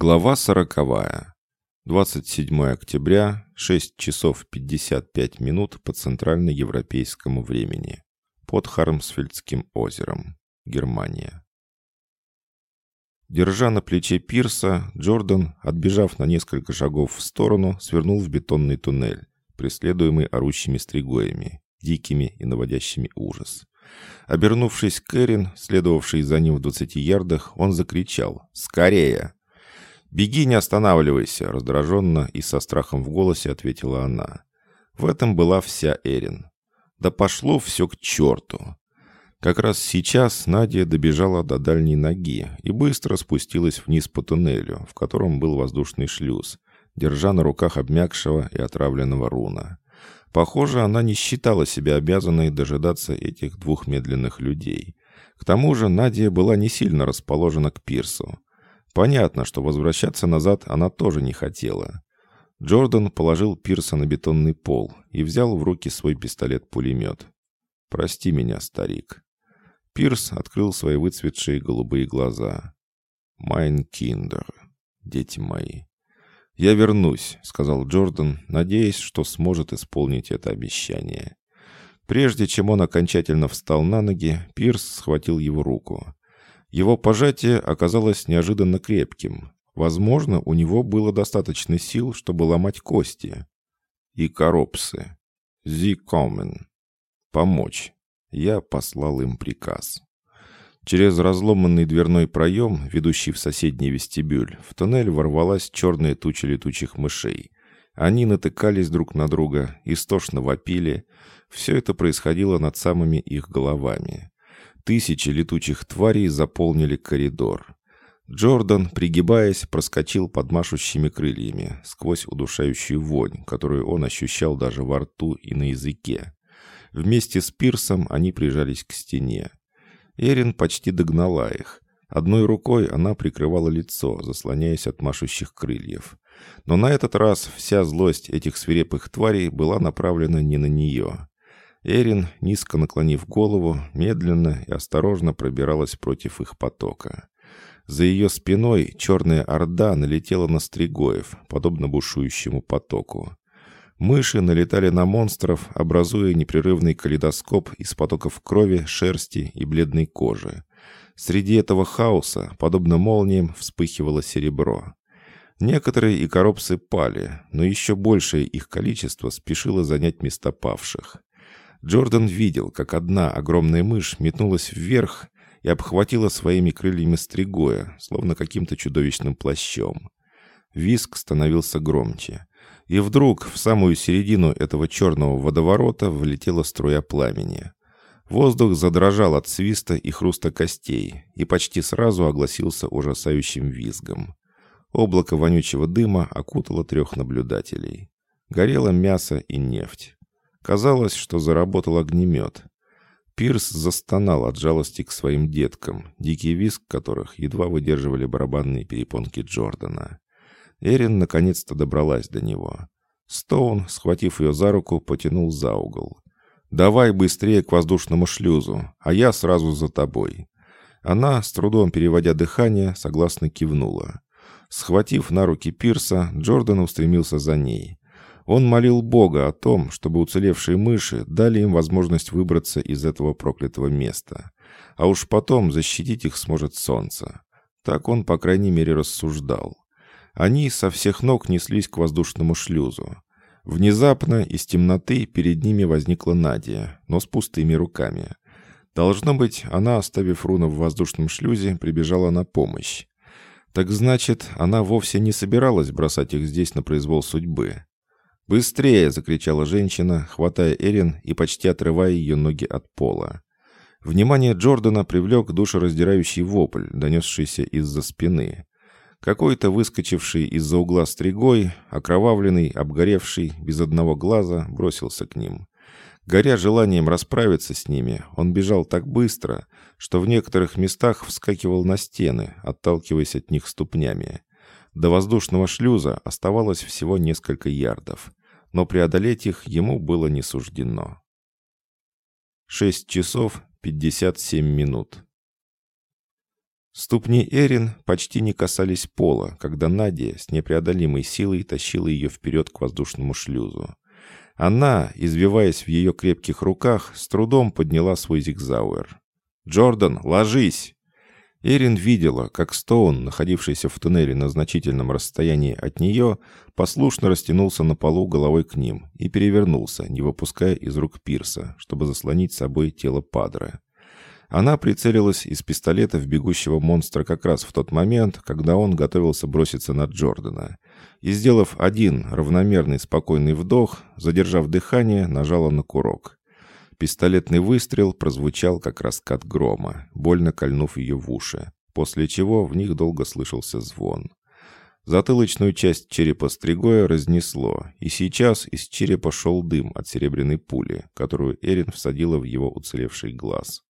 Глава сороковая. 27 октября, 6 часов 55 минут по центральноевропейскому времени. Под Хармсфельдским озером. Германия. Держа на плече пирса, Джордан, отбежав на несколько шагов в сторону, свернул в бетонный туннель, преследуемый орущими стригоями, дикими и наводящими ужас. Обернувшись к Эрин, следовавшей за ним в двадцати ярдах, он закричал «Скорее!» «Беги, не останавливайся!» — раздраженно и со страхом в голосе ответила она. В этом была вся Эрин. «Да пошло все к черту!» Как раз сейчас Надя добежала до дальней ноги и быстро спустилась вниз по туннелю, в котором был воздушный шлюз, держа на руках обмякшего и отравленного руна. Похоже, она не считала себя обязанной дожидаться этих двух медленных людей. К тому же Надя была не сильно расположена к пирсу. Понятно, что возвращаться назад она тоже не хотела. Джордан положил Пирса на бетонный пол и взял в руки свой пистолет-пулемет. «Прости меня, старик». Пирс открыл свои выцветшие голубые глаза. «Майн киндер, дети мои». «Я вернусь», — сказал Джордан, надеясь, что сможет исполнить это обещание. Прежде чем он окончательно встал на ноги, Пирс схватил его руку. Его пожатие оказалось неожиданно крепким. Возможно, у него было достаточно сил, чтобы ломать кости. И коропсы. «Зи комен». «Помочь». Я послал им приказ. Через разломанный дверной проем, ведущий в соседний вестибюль, в туннель ворвалась черная туча летучих мышей. Они натыкались друг на друга, истошно вопили. Все это происходило над самыми их головами. Тысячи летучих тварей заполнили коридор. Джордан, пригибаясь, проскочил под машущими крыльями, сквозь удушающую вонь, которую он ощущал даже во рту и на языке. Вместе с Пирсом они прижались к стене. Эрин почти догнала их. Одной рукой она прикрывала лицо, заслоняясь от машущих крыльев. Но на этот раз вся злость этих свирепых тварей была направлена не на нее. Эрин, низко наклонив голову, медленно и осторожно пробиралась против их потока. За ее спиной черная орда налетела на стригоев, подобно бушующему потоку. Мыши налетали на монстров, образуя непрерывный калейдоскоп из потоков крови, шерсти и бледной кожи. Среди этого хаоса, подобно молниям, вспыхивало серебро. Некоторые и коробцы пали, но еще большее их количество спешило занять места павших. Джордан видел, как одна огромная мышь метнулась вверх и обхватила своими крыльями стригоя, словно каким-то чудовищным плащом. Виск становился громче. И вдруг в самую середину этого черного водоворота влетела струя пламени. Воздух задрожал от свиста и хруста костей и почти сразу огласился ужасающим визгом. Облако вонючего дыма окутало трех наблюдателей. Горело мясо и нефть. Казалось, что заработал огнемет. Пирс застонал от жалости к своим деткам, дикий визг которых едва выдерживали барабанные перепонки Джордана. Эрин наконец-то добралась до него. Стоун, схватив ее за руку, потянул за угол. «Давай быстрее к воздушному шлюзу, а я сразу за тобой». Она, с трудом переводя дыхание, согласно кивнула. Схватив на руки Пирса, Джордан устремился за ней. Он молил Бога о том, чтобы уцелевшие мыши дали им возможность выбраться из этого проклятого места. А уж потом защитить их сможет солнце. Так он, по крайней мере, рассуждал. Они со всех ног неслись к воздушному шлюзу. Внезапно из темноты перед ними возникла Надя, но с пустыми руками. Должно быть, она, оставив руну в воздушном шлюзе, прибежала на помощь. Так значит, она вовсе не собиралась бросать их здесь на произвол судьбы. «Быстрее!» — закричала женщина, хватая Эрин и почти отрывая ее ноги от пола. Внимание Джордана привлек душераздирающий вопль, донесшийся из-за спины. Какой-то выскочивший из-за угла стригой, окровавленный, обгоревший, без одного глаза, бросился к ним. Горя желанием расправиться с ними, он бежал так быстро, что в некоторых местах вскакивал на стены, отталкиваясь от них ступнями. До воздушного шлюза оставалось всего несколько ярдов но преодолеть их ему было не суждено. 6 часов 57 минут. Ступни Эрин почти не касались пола, когда Надя с непреодолимой силой тащила ее вперед к воздушному шлюзу. Она, извиваясь в ее крепких руках, с трудом подняла свой зигзауэр. «Джордан, ложись!» Эрин видела, как Стоун, находившийся в туннеле на значительном расстоянии от нее, послушно растянулся на полу головой к ним и перевернулся, не выпуская из рук Пирса, чтобы заслонить собой тело Падре. Она прицелилась из пистолета в бегущего монстра как раз в тот момент, когда он готовился броситься на Джордана. И, сделав один равномерный спокойный вдох, задержав дыхание, нажала на курок. Пистолетный выстрел прозвучал как раскат грома, больно кольнув ее в уши, после чего в них долго слышался звон. Затылочную часть черепа Стригоя разнесло, и сейчас из черепа шел дым от серебряной пули, которую Эрин всадила в его уцелевший глаз.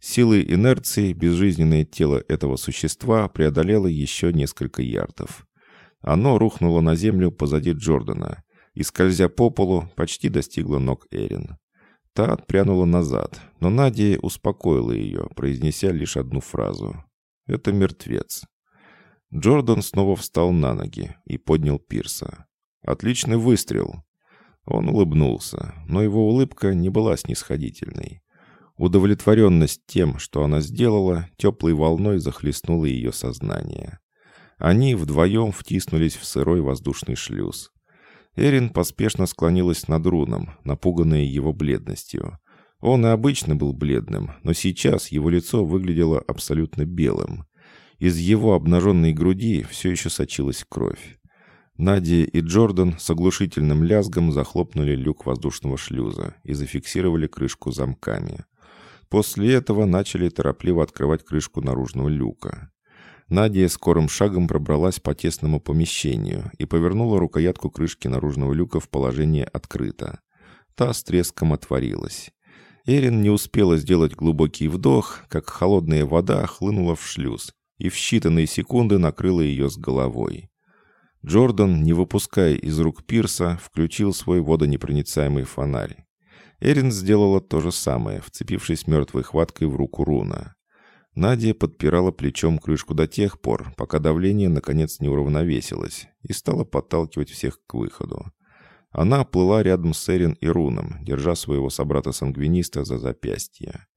Силой инерции безжизненное тело этого существа преодолело еще несколько ярдов. Оно рухнуло на землю позади Джордана и, скользя по полу, почти достигло ног Эрин. Та отпрянула назад, но Надя успокоила ее, произнеся лишь одну фразу. «Это мертвец». Джордан снова встал на ноги и поднял Пирса. «Отличный выстрел!» Он улыбнулся, но его улыбка не была снисходительной. Удовлетворенность тем, что она сделала, теплой волной захлестнула ее сознание. Они вдвоем втиснулись в сырой воздушный шлюз. Эрин поспешно склонилась над Руном, напуганная его бледностью. Он и обычно был бледным, но сейчас его лицо выглядело абсолютно белым. Из его обнаженной груди все еще сочилась кровь. Надя и Джордан с оглушительным лязгом захлопнули люк воздушного шлюза и зафиксировали крышку замками. После этого начали торопливо открывать крышку наружного люка. Надя скорым шагом пробралась по тесному помещению и повернула рукоятку крышки наружного люка в положение «открыто». Та с треском отворилась. Эрин не успела сделать глубокий вдох, как холодная вода хлынула в шлюз и в считанные секунды накрыла ее с головой. Джордан, не выпуская из рук Пирса, включил свой водонепроницаемый фонарь. Эрин сделала то же самое, вцепившись мертвой хваткой в руку Руна. Надя подпирала плечом крышку до тех пор, пока давление наконец не уравновесилось, и стала подталкивать всех к выходу. Она плыла рядом с Эрин и Руном, держа своего собрата-сангвиниста за запястье.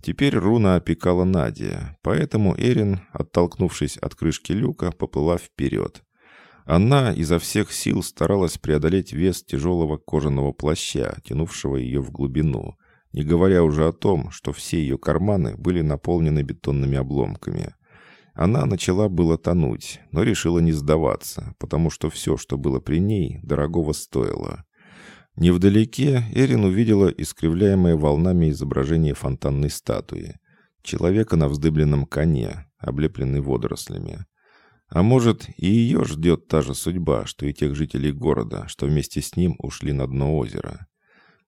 Теперь Руна опекала Надя, поэтому Эрин, оттолкнувшись от крышки люка, поплыла вперед. Она изо всех сил старалась преодолеть вес тяжелого кожаного плаща, тянувшего ее в глубину, не говоря уже о том, что все ее карманы были наполнены бетонными обломками. Она начала было тонуть, но решила не сдаваться, потому что все, что было при ней, дорогого стоило. Невдалеке Эрин увидела искривляемое волнами изображение фонтанной статуи. Человека на вздыбленном коне, облепленный водорослями. А может, и ее ждет та же судьба, что и тех жителей города, что вместе с ним ушли на дно озера.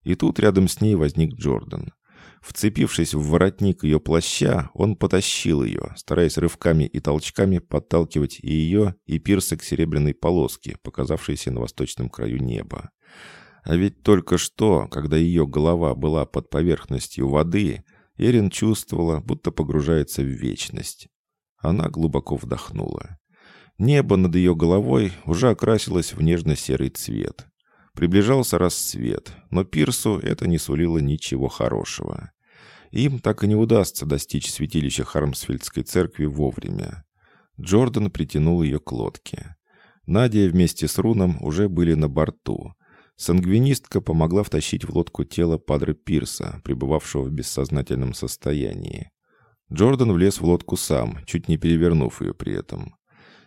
И тут рядом с ней возник Джордан. Вцепившись в воротник ее плаща, он потащил ее, стараясь рывками и толчками подталкивать и ее, и пирса к серебряной полоске, показавшейся на восточном краю неба. А ведь только что, когда ее голова была под поверхностью воды, Эрин чувствовала, будто погружается в вечность. Она глубоко вдохнула. Небо над ее головой уже окрасилось в нежно-серый цвет. Приближался рассвет, но Пирсу это не сулило ничего хорошего. Им так и не удастся достичь святилища Хармсфельдской церкви вовремя. Джордан притянул ее к лодке. Надя вместе с Руном уже были на борту. Сангвинистка помогла втащить в лодку тело Падре Пирса, пребывавшего в бессознательном состоянии. Джордан влез в лодку сам, чуть не перевернув ее при этом.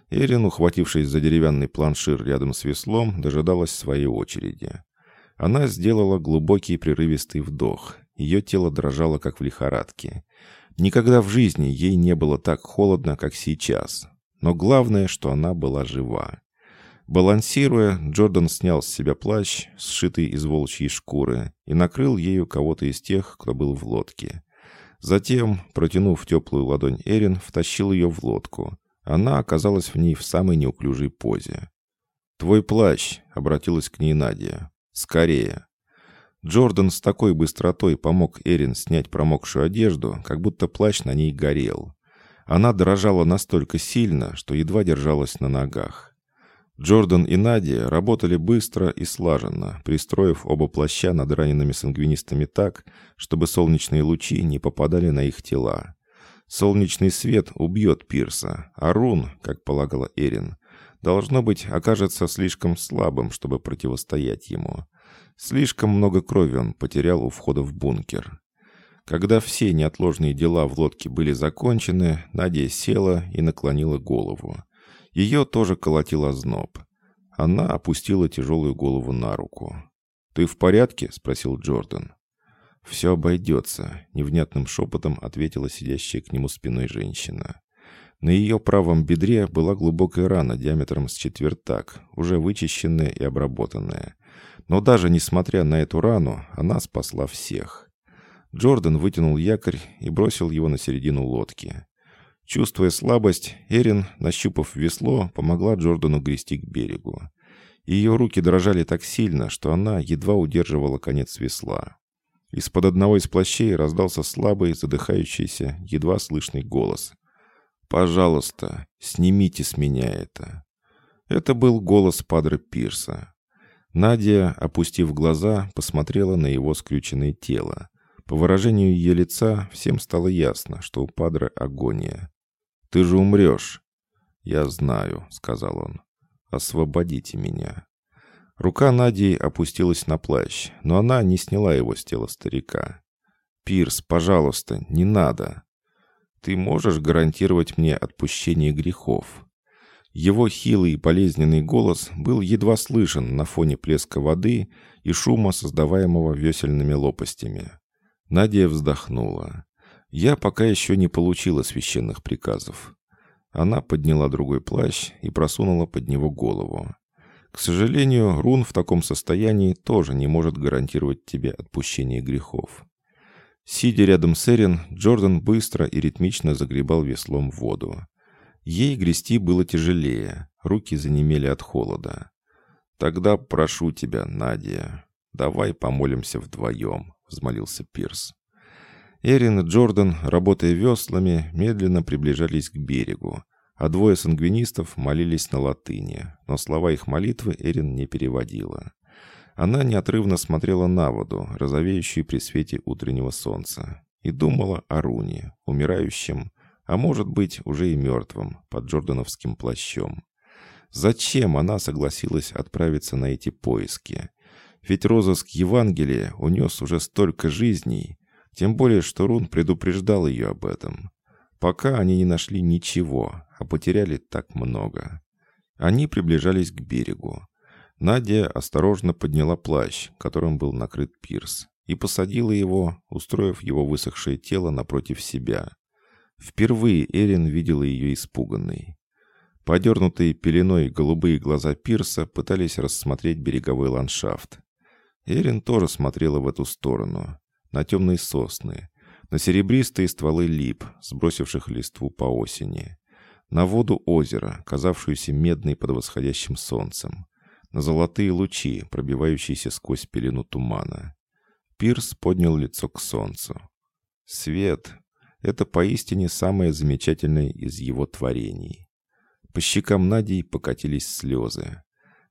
Эрин, ухватившись за деревянный планшир рядом с веслом, дожидалась своей очереди. Она сделала глубокий прерывистый вдох. Ее тело дрожало, как в лихорадке. Никогда в жизни ей не было так холодно, как сейчас. Но главное, что она была жива. Балансируя, Джордан снял с себя плащ, сшитый из волчьей шкуры, и накрыл ею кого-то из тех, кто был в лодке. Затем, протянув теплую ладонь Эрин, втащил ее в лодку. Она оказалась в ней в самой неуклюжей позе. «Твой плащ», — обратилась к ней Надя. «Скорее». Джордан с такой быстротой помог Эрин снять промокшую одежду, как будто плащ на ней горел. Она дрожала настолько сильно, что едва держалась на ногах. Джордан и Надя работали быстро и слаженно, пристроив оба плаща над ранеными сангвинистами так, чтобы солнечные лучи не попадали на их тела. Солнечный свет убьет Пирса, а Рун, как полагала Эрин, должно быть, окажется слишком слабым, чтобы противостоять ему. Слишком много крови он потерял у входа в бункер. Когда все неотложные дела в лодке были закончены, Надя села и наклонила голову. Ее тоже колотил озноб. Она опустила тяжелую голову на руку. «Ты в порядке?» — спросил Джордан. «Все обойдется», — невнятным шепотом ответила сидящая к нему спиной женщина. На ее правом бедре была глубокая рана диаметром с четвертак, уже вычищенная и обработанная. Но даже несмотря на эту рану, она спасла всех. Джордан вытянул якорь и бросил его на середину лодки. Чувствуя слабость, Эрин, нащупав весло, помогла Джордану грести к берегу. Ее руки дрожали так сильно, что она едва удерживала конец весла. Из-под одного из плащей раздался слабый, задыхающийся, едва слышный голос. «Пожалуйста, снимите с меня это». Это был голос Падре Пирса. Надя, опустив глаза, посмотрела на его скрюченное тело. По выражению ее лица всем стало ясно, что у Падре агония. Ты же умрешь». «Я знаю», — сказал он. «Освободите меня». Рука Нади опустилась на плащ, но она не сняла его с тела старика. «Пирс, пожалуйста, не надо. Ты можешь гарантировать мне отпущение грехов?» Его хилый и болезненный голос был едва слышен на фоне плеска воды и шума, создаваемого весельными лопастями. Надя вздохнула. Я пока еще не получила священных приказов. Она подняла другой плащ и просунула под него голову. К сожалению, Рун в таком состоянии тоже не может гарантировать тебе отпущение грехов. Сидя рядом с Эрин, Джордан быстро и ритмично загребал веслом в воду. Ей грести было тяжелее, руки занемели от холода. «Тогда прошу тебя, Надя, давай помолимся вдвоем», — взмолился Пирс. Эрин и Джордан, работая веслами, медленно приближались к берегу, а двое сангвинистов молились на латыни, но слова их молитвы Эрин не переводила. Она неотрывно смотрела на воду, розовеющую при свете утреннего солнца, и думала о Руне, умирающем, а может быть, уже и мертвом, под джордановским плащом. Зачем она согласилась отправиться на эти поиски? Ведь розыск Евангелия унес уже столько жизней, тем более, что Рун предупреждал ее об этом. Пока они не нашли ничего, а потеряли так много. Они приближались к берегу. Надя осторожно подняла плащ, которым был накрыт пирс, и посадила его, устроив его высохшее тело напротив себя. Впервые Эрин видела ее испуганной. Подернутые пеленой голубые глаза пирса пытались рассмотреть береговой ландшафт. Эрин тоже смотрела в эту сторону на темные сосны, на серебристые стволы лип, сбросивших листву по осени, на воду озера, казавшуюся медной под восходящим солнцем, на золотые лучи, пробивающиеся сквозь пелену тумана. Пирс поднял лицо к солнцу. Свет — это поистине самое замечательное из его творений. По щекам Надей покатились слезы.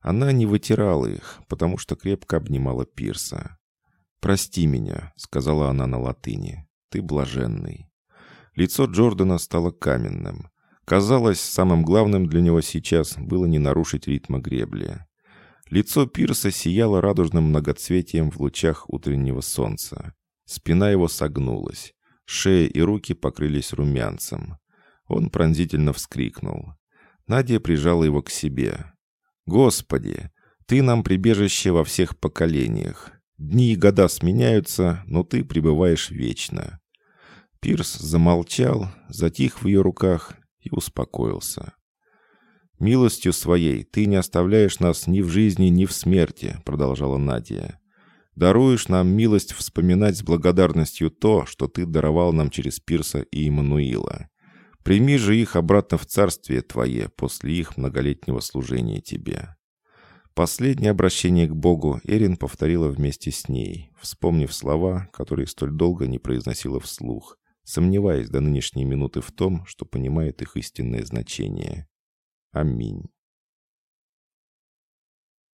Она не вытирала их, потому что крепко обнимала Пирса. «Прости меня», — сказала она на латыни. «Ты блаженный». Лицо Джордана стало каменным. Казалось, самым главным для него сейчас было не нарушить ритма гребли. Лицо Пирса сияло радужным многоцветием в лучах утреннего солнца. Спина его согнулась. Шея и руки покрылись румянцем. Он пронзительно вскрикнул. Надя прижала его к себе. «Господи, ты нам прибежище во всех поколениях. Дни и года сменяются, но ты пребываешь вечно». Пирс замолчал, затих в ее руках и успокоился. «Милостью своей ты не оставляешь нас ни в жизни, ни в смерти», — продолжала Надя. «Даруешь нам милость вспоминать с благодарностью то, что ты даровал нам через Пирса и Иммануила. Прими же их обратно в царствие твое после их многолетнего служения тебе». Последнее обращение к Богу Эрин повторила вместе с ней, вспомнив слова, которые столь долго не произносила вслух, сомневаясь до нынешней минуты в том, что понимает их истинное значение. Аминь.